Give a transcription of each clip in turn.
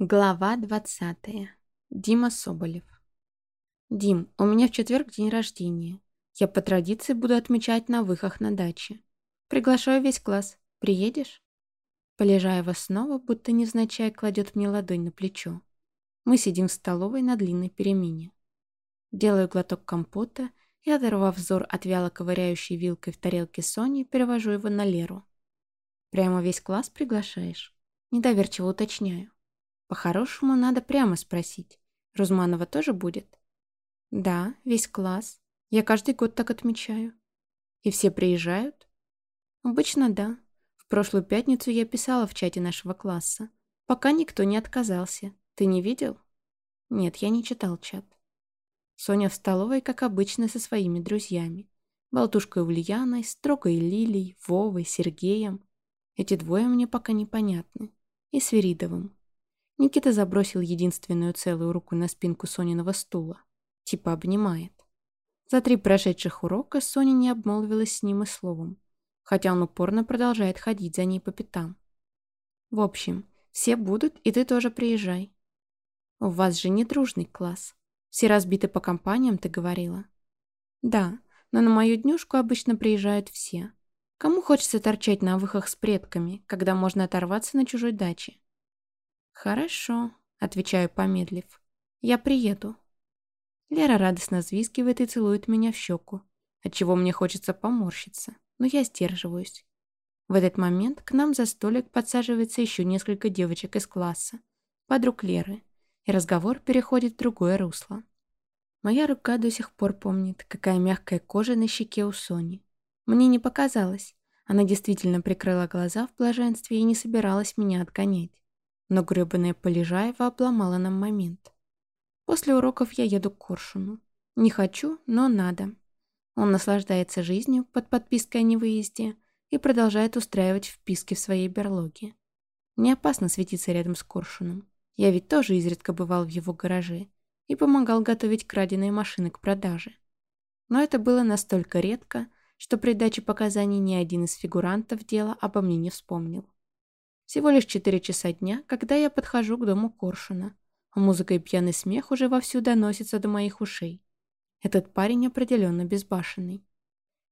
Глава 20. Дима Соболев. «Дим, у меня в четверг день рождения. Я по традиции буду отмечать на выхах на даче. Приглашаю весь класс. Приедешь?» Полежаева снова, будто невзначай, кладет мне ладонь на плечо. Мы сидим в столовой на длинной перемене. Делаю глоток компота и, оторвав взор от вяло ковыряющей вилкой в тарелке Сони, перевожу его на Леру. «Прямо весь класс приглашаешь?» Недоверчиво уточняю. По-хорошему, надо прямо спросить. Рузманова тоже будет? Да, весь класс. Я каждый год так отмечаю. И все приезжают? Обычно да. В прошлую пятницу я писала в чате нашего класса. Пока никто не отказался. Ты не видел? Нет, я не читал чат. Соня в столовой, как обычно, со своими друзьями. Болтушкой Ульяной, Строгой Лилией, Вовой, Сергеем. Эти двое мне пока непонятны. И Свиридовым. Никита забросил единственную целую руку на спинку Сониного стула. Типа обнимает. За три прошедших урока Соня не обмолвилась с ним и словом, хотя он упорно продолжает ходить за ней по пятам. В общем, все будут, и ты тоже приезжай. У вас же не дружный класс. Все разбиты по компаниям, ты говорила. Да, но на мою днюшку обычно приезжают все. Кому хочется торчать на выхах с предками, когда можно оторваться на чужой даче? «Хорошо», — отвечаю, помедлив. «Я приеду». Лера радостно взвизгивает и целует меня в щеку, отчего мне хочется поморщиться, но я сдерживаюсь. В этот момент к нам за столик подсаживается еще несколько девочек из класса, подруг Леры, и разговор переходит в другое русло. Моя рука до сих пор помнит, какая мягкая кожа на щеке у Сони. Мне не показалось. Она действительно прикрыла глаза в блаженстве и не собиралась меня отгонять но грёбаная Полежаева обломала нам момент. После уроков я еду к Коршуну. Не хочу, но надо. Он наслаждается жизнью под подпиской о невыезде и продолжает устраивать вписки в своей берлоге. Не опасно светиться рядом с Коршуном. Я ведь тоже изредка бывал в его гараже и помогал готовить краденые машины к продаже. Но это было настолько редко, что при даче показаний ни один из фигурантов дела обо мне не вспомнил. Всего лишь четыре часа дня, когда я подхожу к дому Коршуна, музыка и пьяный смех уже вовсю доносятся до моих ушей. Этот парень определенно безбашенный.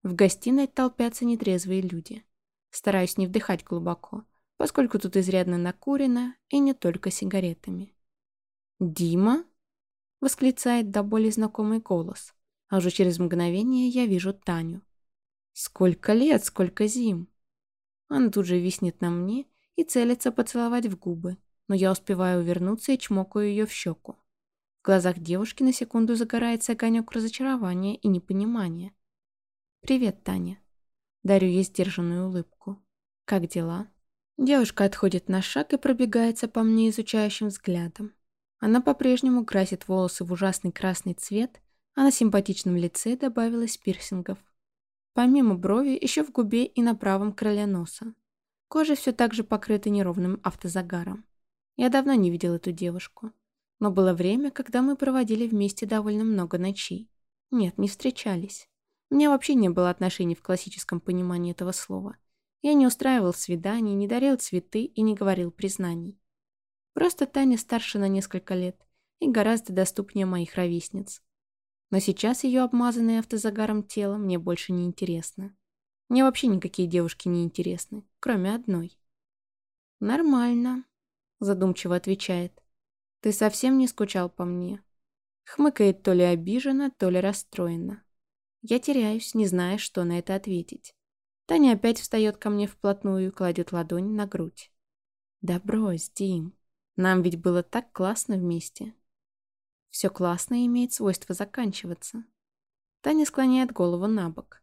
В гостиной толпятся нетрезвые люди. Стараюсь не вдыхать глубоко, поскольку тут изрядно накурено и не только сигаретами. «Дима?» — восклицает до боли знакомый голос, а уже через мгновение я вижу Таню. «Сколько лет, сколько зим!» Она тут же виснет на мне и целится поцеловать в губы, но я успеваю увернуться и чмокаю ее в щеку. В глазах девушки на секунду загорается огонек разочарования и непонимания. «Привет, Таня». Дарю ей сдержанную улыбку. «Как дела?» Девушка отходит на шаг и пробегается по мне изучающим взглядом. Она по-прежнему красит волосы в ужасный красный цвет, а на симпатичном лице добавилось пирсингов. Помимо брови, еще в губе и на правом крыле носа. Кожа все так же покрыта неровным автозагаром. Я давно не видел эту девушку. Но было время, когда мы проводили вместе довольно много ночей. Нет, не встречались. У меня вообще не было отношений в классическом понимании этого слова. Я не устраивал свиданий, не дарил цветы и не говорил признаний. Просто Таня старше на несколько лет и гораздо доступнее моих ровесниц. Но сейчас ее обмазанное автозагаром тело мне больше не интересно. Мне вообще никакие девушки не интересны, кроме одной. «Нормально», — задумчиво отвечает. «Ты совсем не скучал по мне?» Хмыкает то ли обиженно, то ли расстроена. Я теряюсь, не зная, что на это ответить. Таня опять встает ко мне вплотную и кладет ладонь на грудь. «Да брось, Дим. Нам ведь было так классно вместе». Все классное имеет свойство заканчиваться. Таня склоняет голову на бок.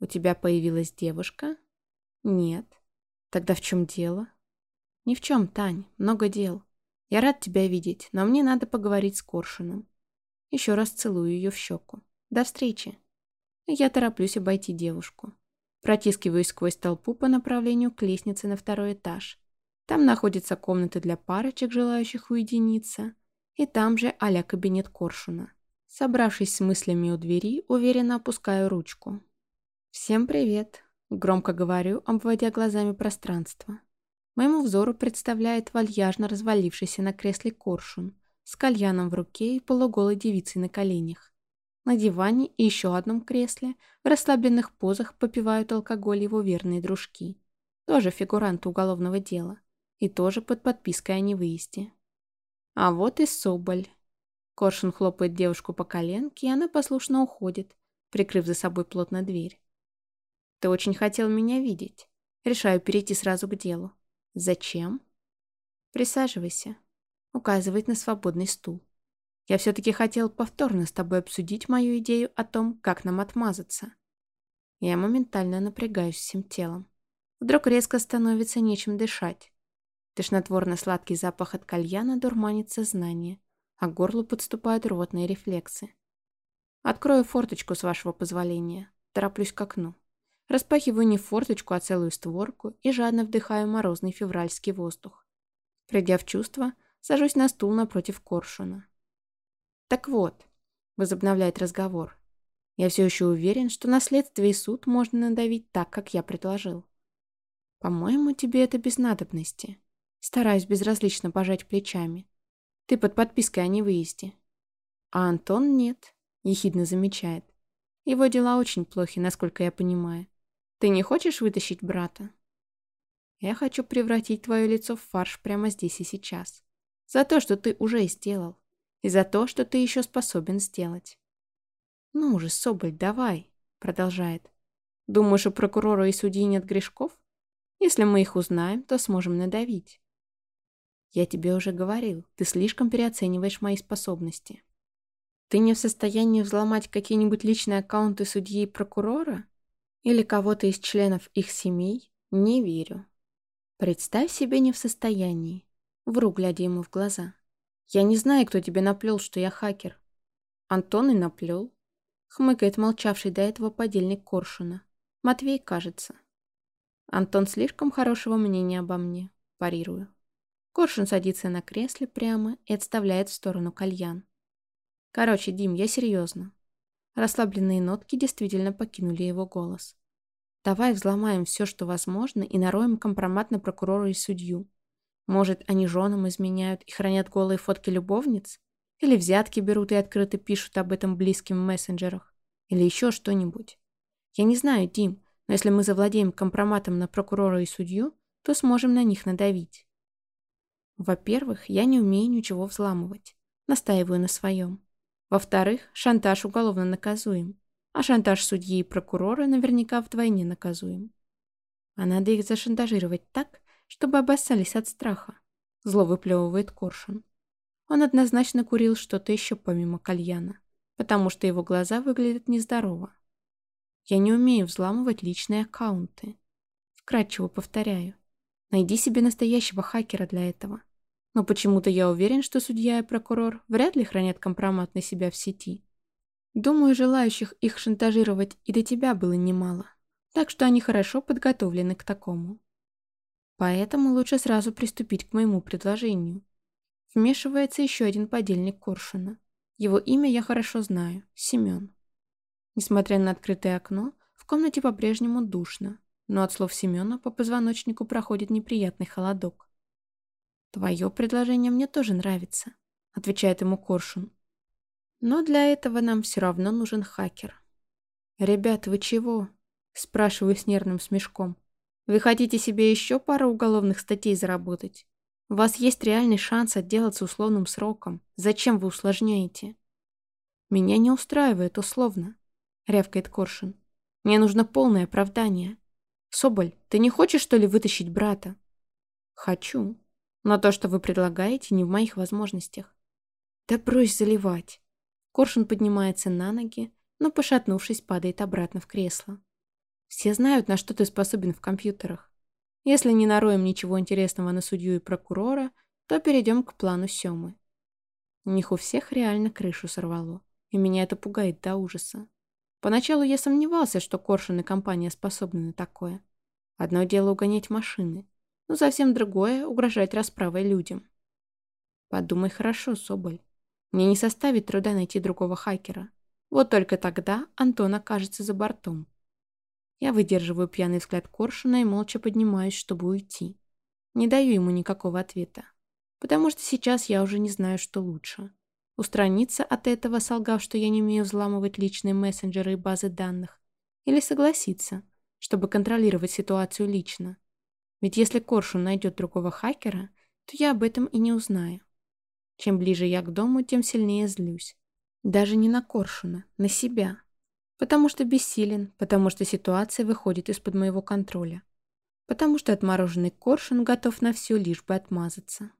У тебя появилась девушка? Нет. Тогда в чем дело? Ни в чем, Тань. Много дел. Я рад тебя видеть, но мне надо поговорить с Коршуном. Еще раз целую ее в щеку. До встречи. Я тороплюсь обойти девушку. Протискиваюсь сквозь толпу по направлению к лестнице на второй этаж. Там находятся комнаты для парочек, желающих уединиться. И там же а кабинет Коршуна. Собравшись с мыслями у двери, уверенно опускаю ручку. «Всем привет», — громко говорю, обводя глазами пространство. Моему взору представляет вальяжно развалившийся на кресле коршун с кальяном в руке и полуголой девицей на коленях. На диване и еще одном кресле в расслабленных позах попивают алкоголь его верные дружки. Тоже фигуранты уголовного дела. И тоже под подпиской о невыезде. А вот и Соболь. Коршун хлопает девушку по коленке, и она послушно уходит, прикрыв за собой плотно дверь. «Ты очень хотел меня видеть. Решаю перейти сразу к делу. Зачем?» «Присаживайся», — указывает на свободный стул. «Я все-таки хотел повторно с тобой обсудить мою идею о том, как нам отмазаться». Я моментально напрягаюсь всем телом. Вдруг резко становится нечем дышать. Тошнотворно-сладкий запах от кальяна дурманит сознание, а к горлу подступают рвотные рефлексы. Открою форточку, с вашего позволения. Тороплюсь к окну. Распахиваю не форточку, а целую створку и жадно вдыхаю морозный февральский воздух. Придя в чувство, сажусь на стул напротив коршуна. «Так вот», — возобновляет разговор, — «я все еще уверен, что на следствие и суд можно надавить так, как я предложил. По-моему, тебе это без надобности. Стараюсь безразлично пожать плечами. Ты под подпиской о невыезде. А Антон нет, ехидно замечает. Его дела очень плохи, насколько я понимаю. Ты не хочешь вытащить брата? Я хочу превратить твое лицо в фарш прямо здесь и сейчас. За то, что ты уже сделал. И за то, что ты еще способен сделать. Ну же, Соболь, давай, продолжает. Думаешь, у прокурора и судьи нет грешков? Если мы их узнаем, то сможем надавить. Я тебе уже говорил, ты слишком переоцениваешь мои способности. Ты не в состоянии взломать какие-нибудь личные аккаунты судьи и прокурора? Или кого-то из членов их семей? Не верю. Представь себе не в состоянии. Вру, глядя ему в глаза. Я не знаю, кто тебе наплел, что я хакер. Антон и наплел. Хмыкает молчавший до этого подельник Коршуна. Матвей, кажется. Антон слишком хорошего мнения обо мне. Парирую. Коршун садится на кресле прямо и отставляет в сторону кальян. Короче, Дим, я серьезно. Расслабленные нотки действительно покинули его голос. Давай взломаем все, что возможно, и нароем компромат на прокурора и судью. Может, они женам изменяют и хранят голые фотки любовниц? Или взятки берут и открыто пишут об этом близким в мессенджерах? Или еще что-нибудь? Я не знаю, Дим, но если мы завладеем компроматом на прокурора и судью, то сможем на них надавить. Во-первых, я не умею ничего взламывать. Настаиваю на своем. Во-вторых, шантаж уголовно наказуем. А шантаж судьи и прокурора наверняка вдвойне наказуем. А надо их зашантажировать так, чтобы обоссались от страха. Зло выплевывает Коршун. Он однозначно курил что-то еще помимо кальяна, потому что его глаза выглядят нездорово. Я не умею взламывать личные аккаунты. Вкратчиво повторяю. Найди себе настоящего хакера для этого. Но почему-то я уверен, что судья и прокурор вряд ли хранят компромат на себя в сети. Думаю, желающих их шантажировать и до тебя было немало. Так что они хорошо подготовлены к такому. Поэтому лучше сразу приступить к моему предложению. Вмешивается еще один подельник Коршуна. Его имя я хорошо знаю – Семен. Несмотря на открытое окно, в комнате по-прежнему душно, но от слов Семена по позвоночнику проходит неприятный холодок. «Твое предложение мне тоже нравится», — отвечает ему Коршун. «Но для этого нам все равно нужен хакер». «Ребят, вы чего?» — спрашиваю с нервным смешком. «Вы хотите себе еще пару уголовных статей заработать? У вас есть реальный шанс отделаться условным сроком. Зачем вы усложняете?» «Меня не устраивает условно», — рявкает Коршун. «Мне нужно полное оправдание. Соболь, ты не хочешь, что ли, вытащить брата?» «Хочу», но то, что вы предлагаете, не в моих возможностях. Да брось заливать. Коршун поднимается на ноги, но, пошатнувшись, падает обратно в кресло. Все знают, на что ты способен в компьютерах. Если не нароем ничего интересного на судью и прокурора, то перейдем к плану Семы. У них у всех реально крышу сорвало, и меня это пугает до ужаса. Поначалу я сомневался, что Коршун и компания способны на такое. Одно дело угонять машины, но совсем другое — угрожать расправой людям. Подумай хорошо, Соболь. Мне не составит труда найти другого хакера. Вот только тогда Антон окажется за бортом. Я выдерживаю пьяный взгляд Коршуна и молча поднимаюсь, чтобы уйти. Не даю ему никакого ответа. Потому что сейчас я уже не знаю, что лучше. Устраниться от этого, солгав, что я не умею взламывать личные мессенджеры и базы данных. Или согласиться, чтобы контролировать ситуацию лично. Ведь если Коршун найдет другого хакера, то я об этом и не узнаю. Чем ближе я к дому, тем сильнее злюсь. Даже не на Коршуна, на себя. Потому что бессилен, потому что ситуация выходит из-под моего контроля. Потому что отмороженный Коршун готов на все, лишь бы отмазаться.